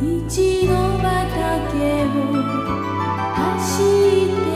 の畑を走って